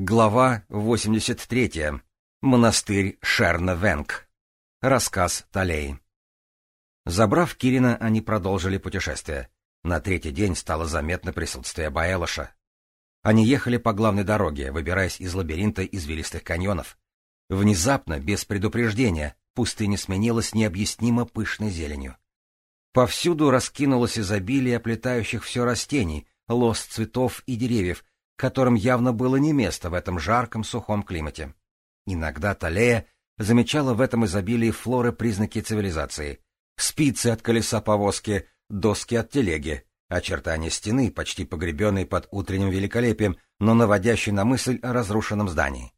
Глава 83. Монастырь Шерна-Венг. Рассказ Талей. Забрав Кирина, они продолжили путешествие. На третий день стало заметно присутствие Баэлоша. Они ехали по главной дороге, выбираясь из лабиринта извилистых каньонов. Внезапно, без предупреждения, пустыня сменилась необъяснимо пышной зеленью. Повсюду раскинулось изобилие оплетающих все растений, лоз цветов и деревьев, которым явно было не место в этом жарком сухом климате. Иногда Талея замечала в этом изобилии флоры признаки цивилизации. Спицы от колеса повозки, доски от телеги, очертания стены, почти погребенной под утренним великолепием, но наводящие на мысль о разрушенном здании.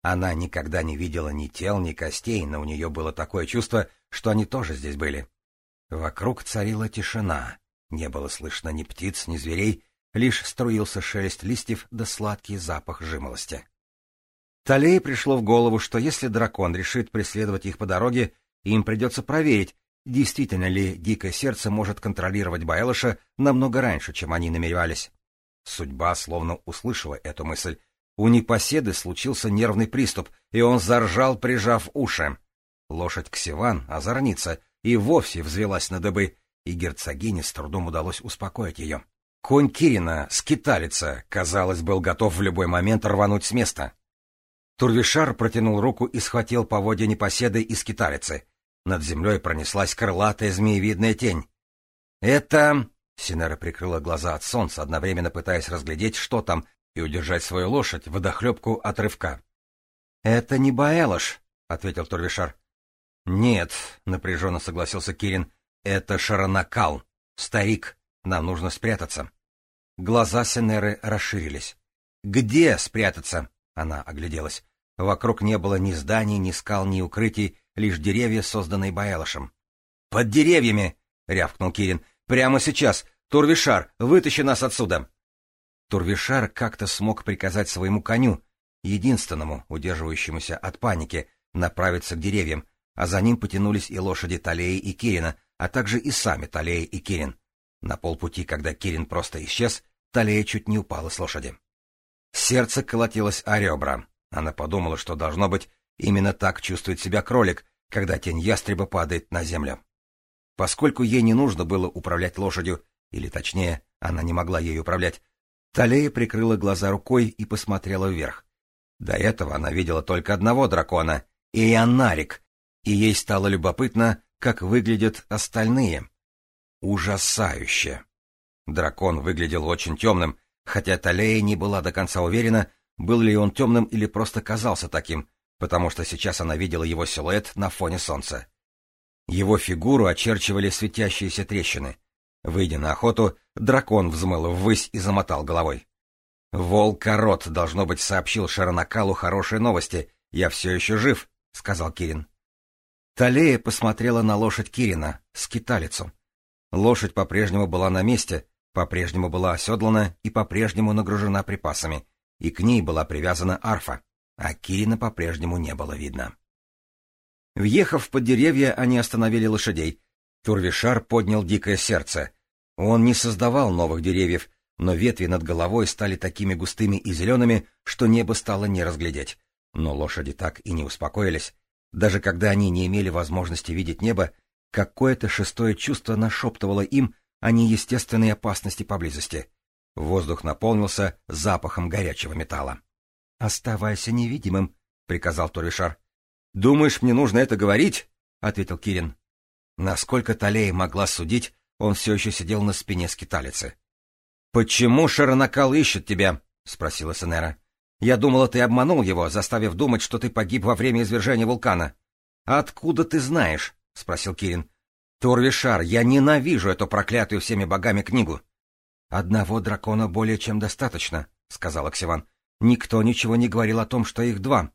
Она никогда не видела ни тел, ни костей, но у нее было такое чувство, что они тоже здесь были. Вокруг царила тишина. Не было слышно ни птиц, ни зверей, лишь струился шелест листьев да сладкий запах жимолости. Талей пришло в голову, что если дракон решит преследовать их по дороге, им придется проверить, действительно ли Дикое Сердце может контролировать Байлыша намного раньше, чем они намеревались. Судьба словно услышала эту мысль. У непоседы случился нервный приступ, и он заржал, прижав уши. Лошадь Ксиван, озорница, и вовсе взвелась на дыбы, и герцогине с трудом удалось успокоить ее. Конь Кирина, скиталица, казалось, был готов в любой момент рвануть с места. Турвишар протянул руку и схватил поводья непоседы и скиталицы. Над землей пронеслась крылатая змеевидная тень. «Это...» — Синера прикрыла глаза от солнца, одновременно пытаясь разглядеть, что там, и удержать свою лошадь в дохлебку от рывка. «Это не Баэлош», — ответил Турвишар. «Нет», — напряженно согласился Кирин, — «это Шаранакал, старик». Нам нужно спрятаться. Глаза Сенеры расширились. «Где спрятаться?» — она огляделась. Вокруг не было ни зданий, ни скал, ни укрытий, лишь деревья, созданные Баэлошем. «Под деревьями!» — рявкнул Кирин. «Прямо сейчас! Турвишар, вытащи нас отсюда!» Турвишар как-то смог приказать своему коню, единственному, удерживающемуся от паники, направиться к деревьям, а за ним потянулись и лошади Талеи и Кирина, а также и сами Талеи и Кирин. На полпути, когда Кирин просто исчез, Талия чуть не упала с лошади. Сердце колотилось о ребра. Она подумала, что, должно быть, именно так чувствует себя кролик, когда тень ястреба падает на землю. Поскольку ей не нужно было управлять лошадью, или точнее, она не могла ей управлять, Талея прикрыла глаза рукой и посмотрела вверх. До этого она видела только одного дракона — Ионарик, и ей стало любопытно, как выглядят остальные. Ужасающе! Дракон выглядел очень темным, хотя Талея не была до конца уверена, был ли он темным или просто казался таким, потому что сейчас она видела его силуэт на фоне солнца. Его фигуру очерчивали светящиеся трещины. Выйдя на охоту, дракон взмыл ввысь и замотал головой. «Волк-корот, должно быть, сообщил Шаранакалу хорошие новости. Я все еще жив», — сказал Кирин. Талея посмотрела на лошадь Кирина, скиталицу. Лошадь по-прежнему была на месте, по-прежнему была оседлана и по-прежнему нагружена припасами, и к ней была привязана арфа, а Кирина по-прежнему не было видно. Въехав под деревья, они остановили лошадей. Турвишар поднял дикое сердце. Он не создавал новых деревьев, но ветви над головой стали такими густыми и зелеными, что небо стало не разглядеть. Но лошади так и не успокоились. Даже когда они не имели возможности видеть небо, Какое-то шестое чувство нашептывало им о неестественной опасности поблизости. Воздух наполнился запахом горячего металла. — Оставайся невидимым, — приказал Турвишар. — Думаешь, мне нужно это говорить? — ответил Кирин. Насколько Талей могла судить, он все еще сидел на спине скиталицы. — Почему Шаронакал ищет тебя? — спросила Сенера. — Я думала, ты обманул его, заставив думать, что ты погиб во время извержения вулкана. — Откуда ты знаешь? — спросил Кирин. Турвишар, я ненавижу эту проклятую всеми богами книгу. Одного дракона более чем достаточно, сказал Оксиван. Никто ничего не говорил о том, что их два.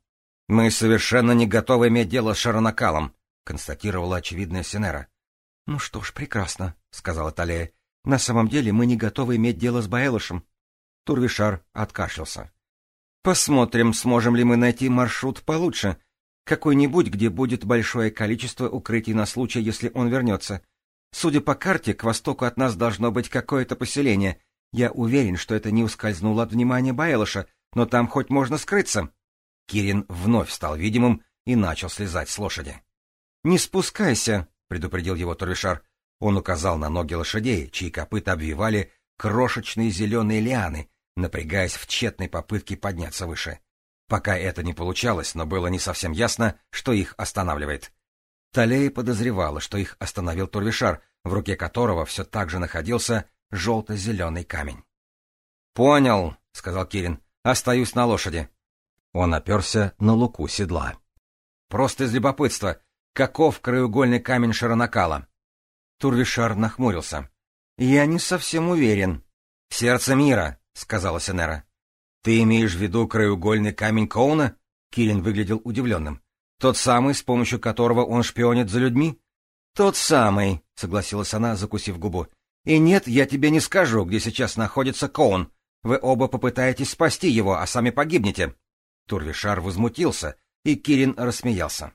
Мы совершенно не готовы иметь дело с Шаронакалом, констатировала очевидная Синера. Ну что ж, прекрасно, сказала Талея. На самом деле мы не готовы иметь дело с Баэлышем. Турвишар откашлялся. Посмотрим, сможем ли мы найти маршрут получше какой-нибудь, где будет большое количество укрытий на случай, если он вернется. Судя по карте, к востоку от нас должно быть какое-то поселение. Я уверен, что это не ускользнуло от внимания Байлыша, но там хоть можно скрыться. Кирин вновь стал видимым и начал слезать с лошади. — Не спускайся, — предупредил его Турвишар. Он указал на ноги лошадей, чьи копыта обвивали крошечные зеленые лианы, напрягаясь в тщетной попытке подняться выше. Пока это не получалось, но было не совсем ясно, что их останавливает. Талея подозревала, что их остановил турвишар, в руке которого все так же находился желто-зеленый камень. «Понял», — сказал Кирин, — «остаюсь на лошади». Он оперся на луку седла. «Просто из любопытства, каков краеугольный камень Шаранакала? Турвишар нахмурился. «Я не совсем уверен». «Сердце мира», — сказала Сенера. «Ты имеешь в виду краеугольный камень Коуна?» Кирин выглядел удивленным. «Тот самый, с помощью которого он шпионит за людьми?» «Тот самый», — согласилась она, закусив губу. «И нет, я тебе не скажу, где сейчас находится Коун. Вы оба попытаетесь спасти его, а сами погибнете». Турвишар возмутился, и Кирин рассмеялся.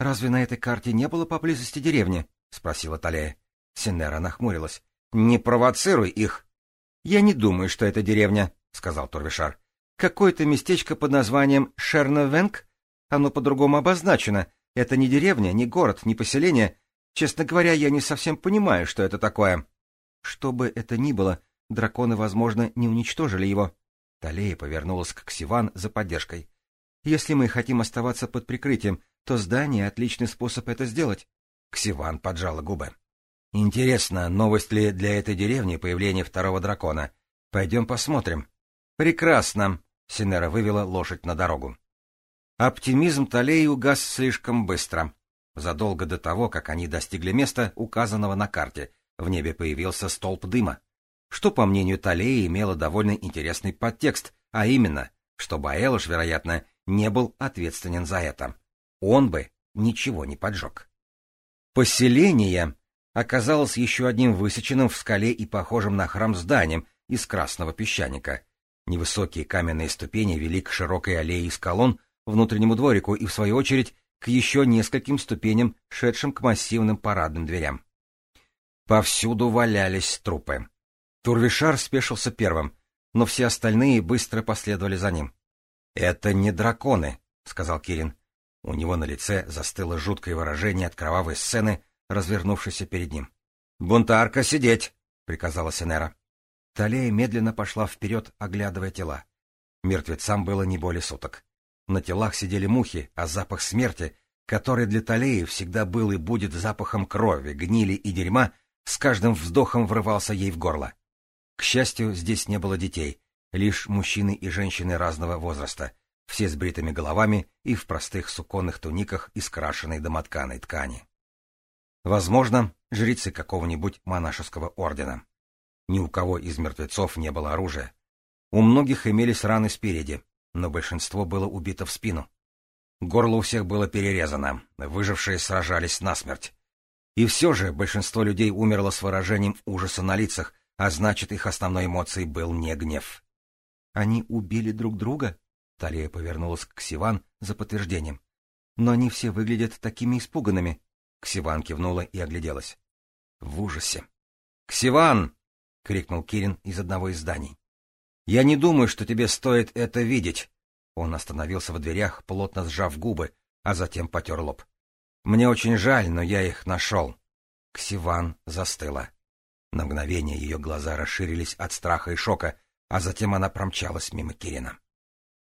«Разве на этой карте не было поблизости деревни?» — спросила Талея. Синера нахмурилась. «Не провоцируй их!» «Я не думаю, что это деревня», — сказал Торвишар. — Какое-то местечко под названием Шерновенг? Оно по-другому обозначено. Это не деревня, не город, не поселение. Честно говоря, я не совсем понимаю, что это такое. Что бы это ни было, драконы, возможно, не уничтожили его. Талея повернулась к Ксиван за поддержкой. — Если мы хотим оставаться под прикрытием, то здание — отличный способ это сделать. Ксиван поджала губы. — Интересно, новость ли для этой деревни появление второго дракона? Пойдем посмотрим. «Прекрасно!» — Синера вывела лошадь на дорогу. Оптимизм Толей угас слишком быстро. Задолго до того, как они достигли места, указанного на карте, в небе появился столб дыма, что, по мнению Толеи, имело довольно интересный подтекст, а именно, что Баэлыш, вероятно, не был ответственен за это. Он бы ничего не поджег. Поселение оказалось еще одним высеченным в скале и похожим на храм зданием из красного песчаника — Невысокие каменные ступени вели к широкой аллее из колонн, внутреннему дворику и, в свою очередь, к еще нескольким ступеням, шедшим к массивным парадным дверям. Повсюду валялись трупы. Турвишар спешился первым, но все остальные быстро последовали за ним. — Это не драконы, — сказал Кирин. У него на лице застыло жуткое выражение от кровавой сцены, развернувшейся перед ним. — Бунтарка, сидеть! — приказала Сенера. Талея медленно пошла вперед, оглядывая тела. Мертвецам было не более суток. На телах сидели мухи, а запах смерти, который для Талеи всегда был и будет запахом крови, гнили и дерьма, с каждым вздохом врывался ей в горло. К счастью, здесь не было детей, лишь мужчины и женщины разного возраста, все с бритыми головами и в простых суконных туниках из крашенной домотканой ткани. Возможно, жрицы какого-нибудь монашеского ордена. Ни у кого из мертвецов не было оружия. У многих имелись раны спереди, но большинство было убито в спину. Горло у всех было перерезано, выжившие сражались насмерть. И все же большинство людей умерло с выражением ужаса на лицах, а значит, их основной эмоцией был не гнев. «Они убили друг друга?» — Талия повернулась к Сиван за подтверждением. «Но они все выглядят такими испуганными». Ксиван кивнула и огляделась. «В ужасе!» «Ксиван!» — крикнул Кирин из одного из зданий. «Я не думаю, что тебе стоит это видеть!» Он остановился в дверях, плотно сжав губы, а затем потер лоб. «Мне очень жаль, но я их нашел». Ксиван застыла. На мгновение ее глаза расширились от страха и шока, а затем она промчалась мимо Кирина.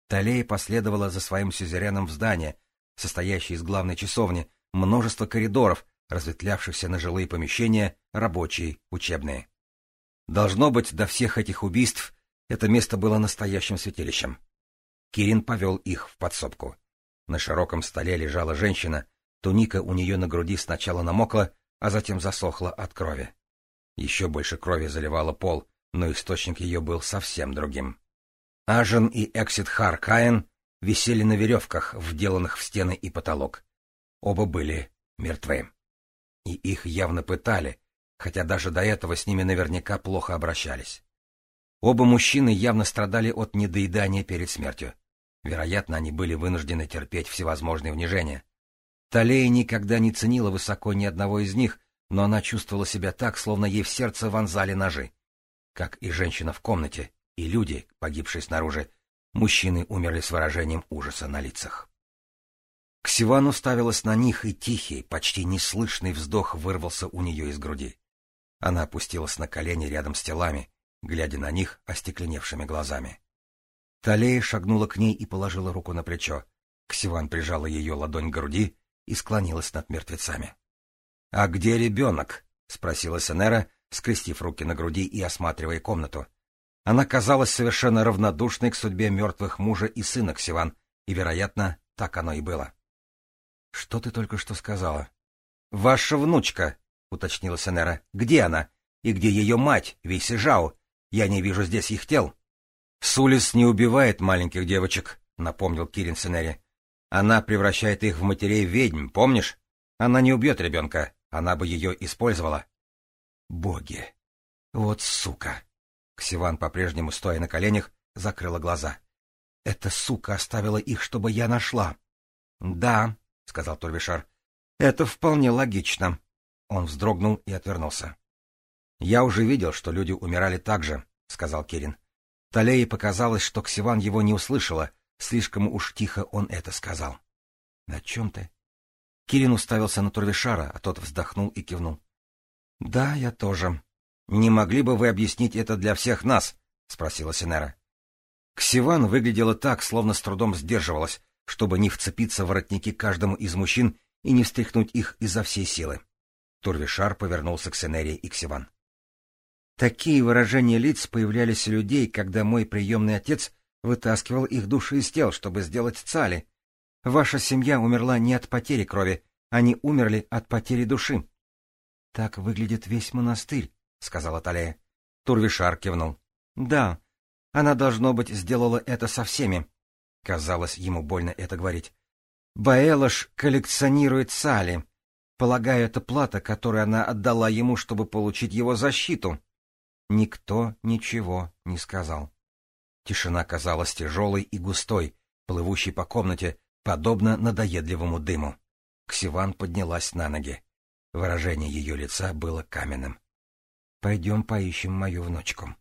Талея последовала за своим сюзереном в здание, состоящее из главной часовни, множество коридоров, разветвлявшихся на жилые помещения, рабочие, учебные. Должно быть, до всех этих убийств это место было настоящим святилищем. Кирин повел их в подсобку. На широком столе лежала женщина, туника у нее на груди сначала намокла, а затем засохла от крови. Еще больше крови заливало пол, но источник ее был совсем другим. Ажен и Экситхар Каин висели на веревках, вделанных в стены и потолок. Оба были мертвы. И их явно пытали, хотя даже до этого с ними наверняка плохо обращались. Оба мужчины явно страдали от недоедания перед смертью. Вероятно, они были вынуждены терпеть всевозможные унижения. Талея никогда не ценила высоко ни одного из них, но она чувствовала себя так, словно ей в сердце вонзали ножи. Как и женщина в комнате, и люди, погибшие снаружи, мужчины умерли с выражением ужаса на лицах. Ксиван уставилась на них, и тихий, почти неслышный вздох вырвался у нее из груди. Она опустилась на колени рядом с телами, глядя на них остекленевшими глазами. Талея шагнула к ней и положила руку на плечо. Ксиван прижала ее ладонь к груди и склонилась над мертвецами. — А где ребенок? — спросила Сенера, скрестив руки на груди и осматривая комнату. Она казалась совершенно равнодушной к судьбе мертвых мужа и сына Ксиван, и, вероятно, так оно и было. — Что ты только что сказала? — Ваша внучка, — уточнила Сенера. — Где она? И где ее мать, Вейси Жао? Я не вижу здесь их тел. — Сулис не убивает маленьких девочек, — напомнил Кирин Сенере. — Она превращает их в матерей-ведьм, помнишь? Она не убьет ребенка, она бы ее использовала. — Боги! Вот сука! Ксиван, по-прежнему стоя на коленях, закрыла глаза. — Эта сука оставила их, чтобы я нашла. — Да, — сказал Турвишар, — это вполне логично. Он вздрогнул и отвернулся. — Я уже видел, что люди умирали так же, — сказал Керин. Талее показалось, что Ксиван его не услышала, слишком уж тихо он это сказал. — На чем ты? Кирин уставился на Турвишара, а тот вздохнул и кивнул. — Да, я тоже. — Не могли бы вы объяснить это для всех нас? — спросила Синера. Ксиван выглядела так, словно с трудом сдерживалась, чтобы не вцепиться в воротники каждому из мужчин и не встряхнуть их изо всей силы. — Турвишар повернулся к Сенерии и к Сиван. Такие выражения лиц появлялись у людей, когда мой приемный отец вытаскивал их души из тел, чтобы сделать цали. Ваша семья умерла не от потери крови, они умерли от потери души. — Так выглядит весь монастырь, — сказала Талея. Турвишар кивнул. — Да, она, должно быть, сделала это со всеми. Казалось, ему больно это говорить. Баэлош коллекционирует сали. Полагаю, это плата, которую она отдала ему, чтобы получить его защиту. Никто ничего не сказал. Тишина казалась тяжелой и густой, плывущей по комнате, подобно надоедливому дыму. Ксиван поднялась на ноги. Выражение ее лица было каменным. — Пойдем поищем мою внучку.